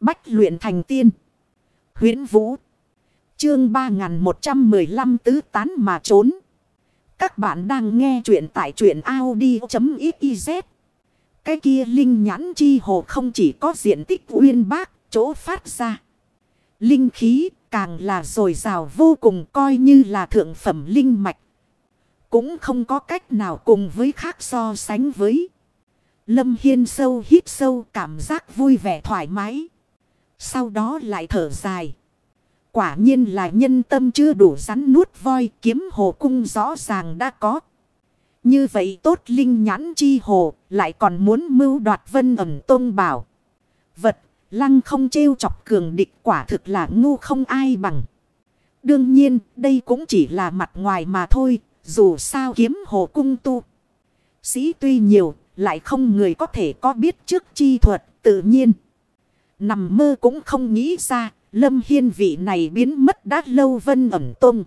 Bách luyện thành tiên. huyễn Vũ. Chương 3115 tứ tán mà trốn. Các bạn đang nghe truyện tại truyện Audi.xyz. Cái kia linh nhãn chi hồ không chỉ có diện tích uyên bác, chỗ phát ra. Linh khí càng là dồi dào vô cùng coi như là thượng phẩm linh mạch. Cũng không có cách nào cùng với khác so sánh với. Lâm Hiên sâu hít sâu cảm giác vui vẻ thoải mái. Sau đó lại thở dài. Quả nhiên là nhân tâm chưa đủ rắn nuốt voi, kiếm hồ cung rõ ràng đã có. Như vậy tốt linh nhãn chi hồ, lại còn muốn mưu đoạt vân ẩm tôn bảo. Vật, lăng không trêu chọc cường địch quả thực là ngu không ai bằng. Đương nhiên, đây cũng chỉ là mặt ngoài mà thôi, dù sao kiếm hồ cung tu. Sĩ tuy nhiều, lại không người có thể có biết trước chi thuật, tự nhiên. Nằm mơ cũng không nghĩ ra Lâm Hiên vị này biến mất đã lâu vân ẩm tung.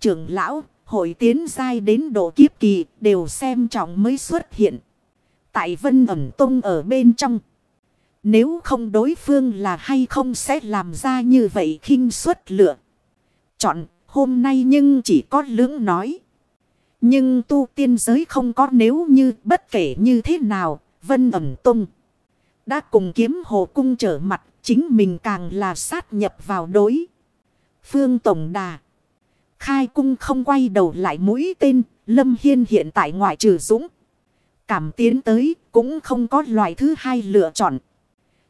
Trưởng lão, hội tiến giai đến độ kiếp kỳ đều xem trọng mới xuất hiện. Tại vân ẩm tung ở bên trong. Nếu không đối phương là hay không sẽ làm ra như vậy khinh suất lựa. Chọn hôm nay nhưng chỉ có lưỡng nói. Nhưng tu tiên giới không có nếu như bất kể như thế nào, vân ẩm tung. Đã cùng kiếm hồ cung trở mặt, Chính mình càng là sát nhập vào đối. Phương Tổng Đà. Khai cung không quay đầu lại mũi tên. Lâm Hiên hiện tại ngoại trừ dũng. Cảm tiến tới, cũng không có loại thứ hai lựa chọn.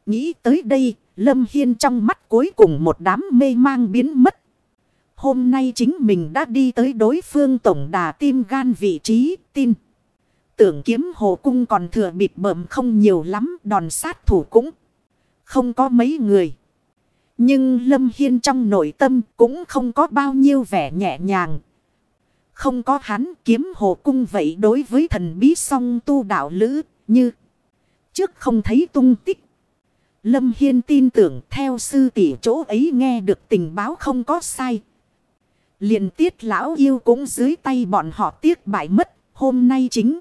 Nghĩ tới đây. Lâm Hiên trong mắt cuối cùng một đám mê mang biến mất. Hôm nay chính mình đã đi tới đối phương tổng đà tim gan vị trí, tin. Tưởng kiếm hồ cung còn thừa bịp bợm không nhiều lắm, đòn sát thủ cũng không có mấy người. Nhưng Lâm Hiên trong nội tâm cũng không có bao nhiêu vẻ nhẹ nhàng. Không có hắn kiếm hồ cung vậy đối với thần bí song tu đạo lữ như trước không thấy tung tích. Lâm Hiên tin tưởng theo sư tỷ chỗ ấy nghe được tình báo không có sai. liền tiết lão yêu cũng dưới tay bọn họ tiếc bại mất, hôm nay chính.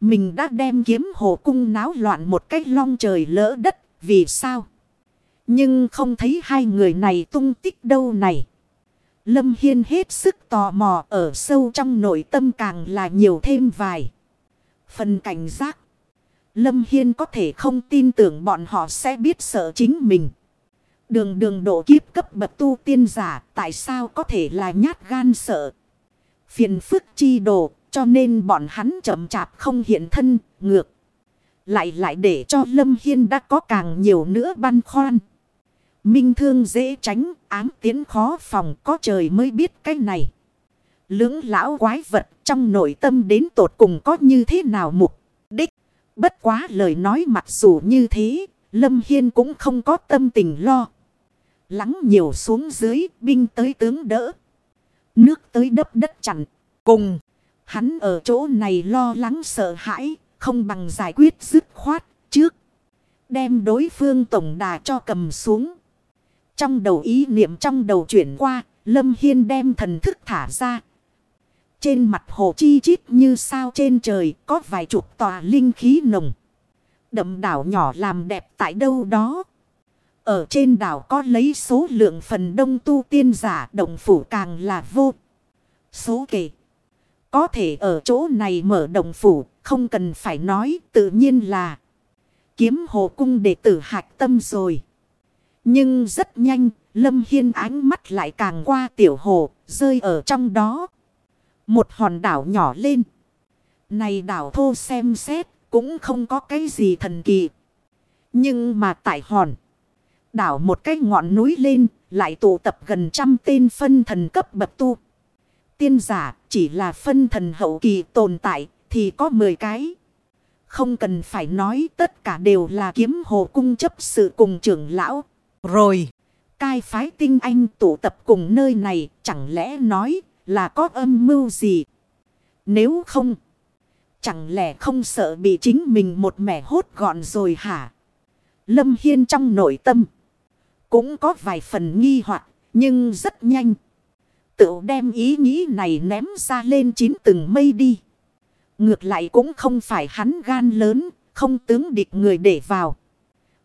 Mình đã đem kiếm hồ cung náo loạn một cách long trời lỡ đất, vì sao? Nhưng không thấy hai người này tung tích đâu này. Lâm Hiên hết sức tò mò, ở sâu trong nội tâm càng là nhiều thêm vài. Phần cảnh giác. Lâm Hiên có thể không tin tưởng bọn họ sẽ biết sợ chính mình. Đường đường độ kiếp cấp bậc tu tiên giả, tại sao có thể là nhát gan sợ. Phiền phức chi đồ cho nên bọn hắn chậm chạp không hiện thân ngược. Lại lại để cho Lâm Hiên đã có càng nhiều nữa băn khoăn. Minh thương dễ tránh, ám tiến khó phòng có trời mới biết cái này. Lưỡng lão quái vật trong nội tâm đến tột cùng có như thế nào mục đích. Bất quá lời nói mặc dù như thế, Lâm Hiên cũng không có tâm tình lo. Lắng nhiều xuống dưới, binh tới tướng đỡ. Nước tới đấp đất chặn. Cùng, hắn ở chỗ này lo lắng sợ hãi, không bằng giải quyết dứt khoát trước. Đem đối phương tổng đà cho cầm xuống. Trong đầu ý niệm trong đầu chuyển qua. Lâm Hiên đem thần thức thả ra. Trên mặt hồ chi chít như sao trên trời có vài chục tòa linh khí nồng. Đậm đảo nhỏ làm đẹp tại đâu đó. Ở trên đảo có lấy số lượng phần đông tu tiên giả động phủ càng là vô. Số kể. Có thể ở chỗ này mở động phủ không cần phải nói tự nhiên là kiếm hồ cung đệ tử hạch tâm rồi. Nhưng rất nhanh, Lâm Hiên ánh mắt lại càng qua tiểu hồ, rơi ở trong đó. Một hòn đảo nhỏ lên. Này đảo thô xem xét, cũng không có cái gì thần kỳ. Nhưng mà tại hòn, đảo một cái ngọn núi lên, lại tụ tập gần trăm tên phân thần cấp bậc tu. Tiên giả chỉ là phân thần hậu kỳ tồn tại thì có 10 cái. Không cần phải nói tất cả đều là kiếm hồ cung chấp sự cùng trưởng lão. Rồi, cai phái tinh anh tụ tập cùng nơi này chẳng lẽ nói là có âm mưu gì? Nếu không, chẳng lẽ không sợ bị chính mình một mẻ hốt gọn rồi hả? Lâm Hiên trong nội tâm cũng có vài phần nghi hoặc nhưng rất nhanh. Tự đem ý nghĩ này ném ra lên chín từng mây đi. Ngược lại cũng không phải hắn gan lớn, không tướng địch người để vào.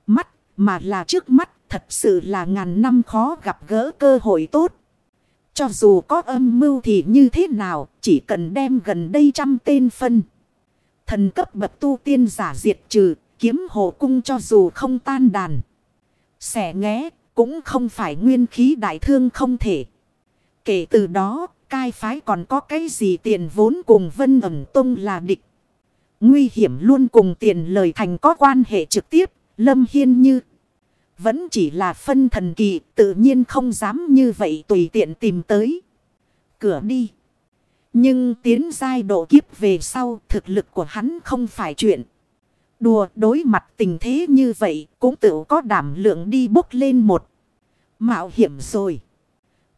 Mắt, mà là trước mắt thật sự là ngàn năm khó gặp gỡ cơ hội tốt. Cho dù có âm mưu thì như thế nào, chỉ cần đem gần đây trăm tên phân. Thần cấp bậc tu tiên giả diệt trừ, kiếm hộ cung cho dù không tan đàn. Xẻ nghé, cũng không phải nguyên khí đại thương không thể. Kể từ đó, cai phái còn có cái gì tiền vốn cùng vân ẩm tông là địch. Nguy hiểm luôn cùng tiền lời thành có quan hệ trực tiếp, lâm hiên như. Vẫn chỉ là phân thần kỳ, tự nhiên không dám như vậy tùy tiện tìm tới. Cửa đi. Nhưng tiến giai độ kiếp về sau, thực lực của hắn không phải chuyện. Đùa đối mặt tình thế như vậy, cũng tự có đảm lượng đi bốc lên một. Mạo hiểm rồi.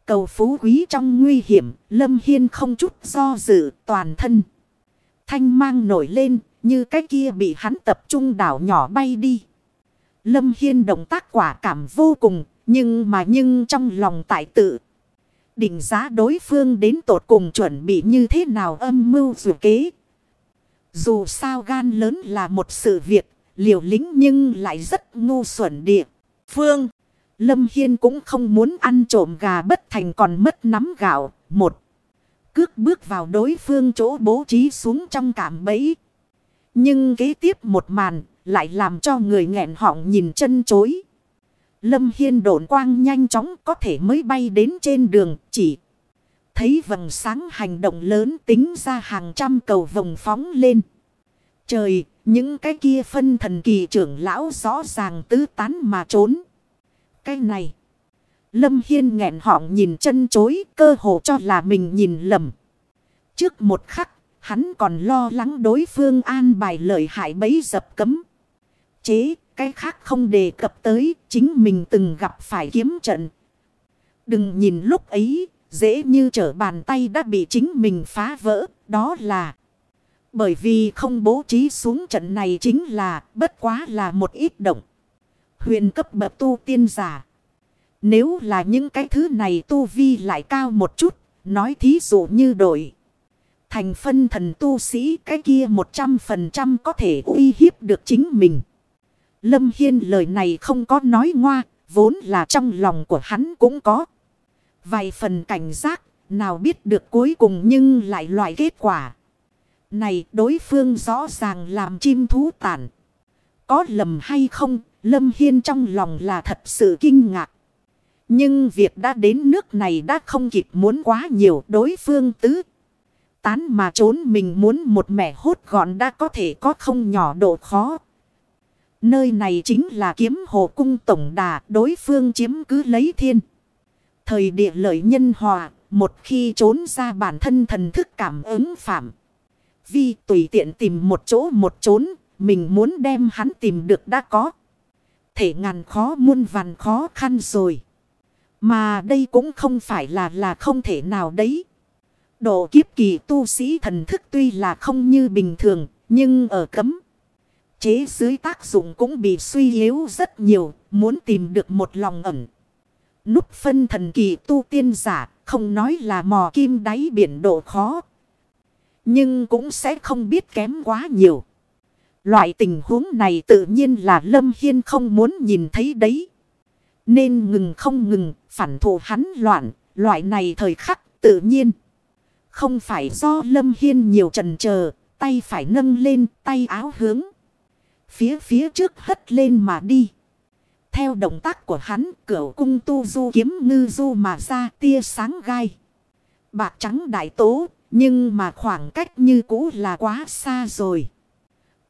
Cầu phú quý trong nguy hiểm, Lâm Hiên không chút do dự toàn thân. Thanh mang nổi lên, như cái kia bị hắn tập trung đảo nhỏ bay đi. Lâm Hiên động tác quả cảm vô cùng, nhưng mà nhưng trong lòng tại tự. Định giá đối phương đến tột cùng chuẩn bị như thế nào âm mưu dù kế. Dù sao gan lớn là một sự việc, liều lính nhưng lại rất ngu xuẩn địa. Phương, Lâm Hiên cũng không muốn ăn trộm gà bất thành còn mất nắm gạo. Một, cước bước vào đối phương chỗ bố trí xuống trong cảm bẫy. Nhưng kế tiếp một màn lại làm cho người nghẹn họng nhìn chân chối. Lâm Hiên độn quang nhanh chóng có thể mới bay đến trên đường chỉ. Thấy vầng sáng hành động lớn tính ra hàng trăm cầu vồng phóng lên. Trời, những cái kia phân thần kỳ trưởng lão rõ ràng tứ tán mà trốn. Cái này. Lâm Hiên nghẹn họng nhìn chân chối cơ hồ cho là mình nhìn lầm. Trước một khắc, hắn còn lo lắng đối phương an bài lợi hại bấy dập cấm. Chế, cái khác không đề cập tới, chính mình từng gặp phải kiếm trận. Đừng nhìn lúc ấy, dễ như trở bàn tay đã bị chính mình phá vỡ, đó là... Bởi vì không bố trí xuống trận này chính là bất quá là một ít động. Huyền cấp bậc tu tiên giả. Nếu là những cái thứ này tu vi lại cao một chút, nói thí dụ như đổi. Thành phân thần tu sĩ cái kia một trăm phần trăm có thể uy hiếp được chính mình. Lâm Hiên lời này không có nói ngoa, vốn là trong lòng của hắn cũng có. Vài phần cảnh giác, nào biết được cuối cùng nhưng lại loại kết quả. Này đối phương rõ ràng làm chim thú tản. Có lầm hay không, Lâm Hiên trong lòng là thật sự kinh ngạc. Nhưng việc đã đến nước này đã không kịp muốn quá nhiều đối phương tứ. Tán mà trốn mình muốn một mẻ hốt gọn đã có thể có không nhỏ độ khó. Nơi này chính là kiếm hồ cung tổng đà đối phương chiếm cứ lấy thiên. Thời địa lợi nhân hòa, một khi trốn ra bản thân thần thức cảm ứng phạm. Vi tùy tiện tìm một chỗ một trốn, mình muốn đem hắn tìm được đã có. Thể ngàn khó muôn vàn khó khăn rồi. Mà đây cũng không phải là là không thể nào đấy. Độ kiếp kỳ tu sĩ thần thức tuy là không như bình thường, nhưng ở cấm. Chế dưới tác dụng cũng bị suy yếu rất nhiều, muốn tìm được một lòng ẩn. Núp phân thần kỳ tu tiên giả, không nói là mò kim đáy biển độ khó. Nhưng cũng sẽ không biết kém quá nhiều. Loại tình huống này tự nhiên là Lâm Hiên không muốn nhìn thấy đấy. Nên ngừng không ngừng, phản thủ hắn loạn, loại này thời khắc tự nhiên. Không phải do Lâm Hiên nhiều trần chờ tay phải nâng lên, tay áo hướng. Phía phía trước hất lên mà đi. Theo động tác của hắn, cửa cung tu du kiếm ngư du mà ra tia sáng gai. Bạc trắng đại tố, nhưng mà khoảng cách như cũ là quá xa rồi.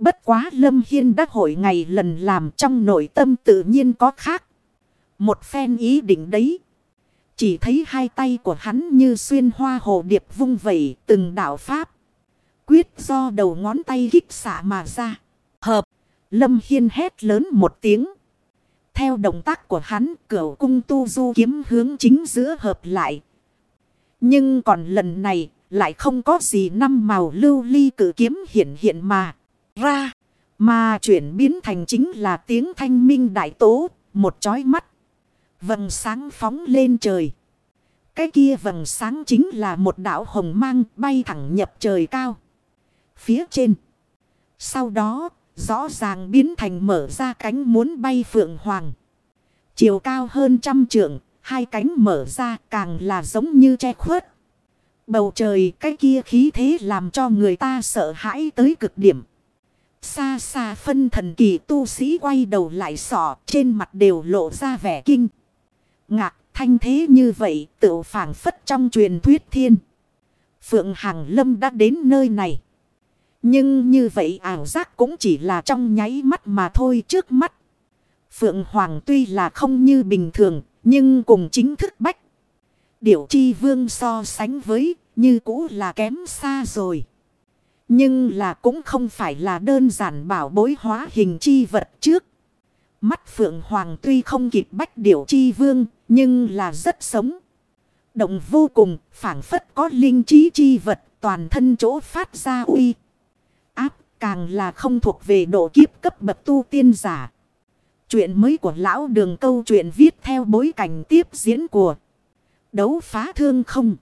Bất quá Lâm Hiên đã hội ngày lần làm trong nội tâm tự nhiên có khác. Một phen ý định đấy. Chỉ thấy hai tay của hắn như xuyên hoa hồ điệp vung vẩy từng đạo pháp. Quyết do đầu ngón tay kích xả mà ra. Hợp. Lâm Hiên hét lớn một tiếng. Theo động tác của hắn, cửa cung tu du kiếm hướng chính giữa hợp lại. Nhưng còn lần này, lại không có gì năm màu lưu ly cử kiếm hiện hiện mà ra. Mà chuyển biến thành chính là tiếng thanh minh đại tố, một chói mắt. Vầng sáng phóng lên trời. Cái kia vầng sáng chính là một đảo hồng mang bay thẳng nhập trời cao. Phía trên. Sau đó, Rõ ràng biến thành mở ra cánh muốn bay phượng hoàng. Chiều cao hơn trăm trượng, hai cánh mở ra càng là giống như che khuất. Bầu trời cái kia khí thế làm cho người ta sợ hãi tới cực điểm. Xa xa phân thần kỳ tu sĩ quay đầu lại sỏ trên mặt đều lộ ra vẻ kinh. Ngạc thanh thế như vậy tự phản phất trong truyền thuyết thiên. Phượng Hàng Lâm đã đến nơi này. Nhưng như vậy ảo giác cũng chỉ là trong nháy mắt mà thôi trước mắt. Phượng Hoàng tuy là không như bình thường, nhưng cùng chính thức bách. Điểu chi vương so sánh với, như cũ là kém xa rồi. Nhưng là cũng không phải là đơn giản bảo bối hóa hình chi vật trước. Mắt Phượng Hoàng tuy không kịp bách điểu chi vương, nhưng là rất sống. Động vô cùng, phản phất có linh trí chi vật, toàn thân chỗ phát ra uy. Áp, càng là không thuộc về độ kiếp cấp bậc tu tiên giả. Chuyện mới của lão đường câu chuyện viết theo bối cảnh tiếp diễn của đấu phá thương không.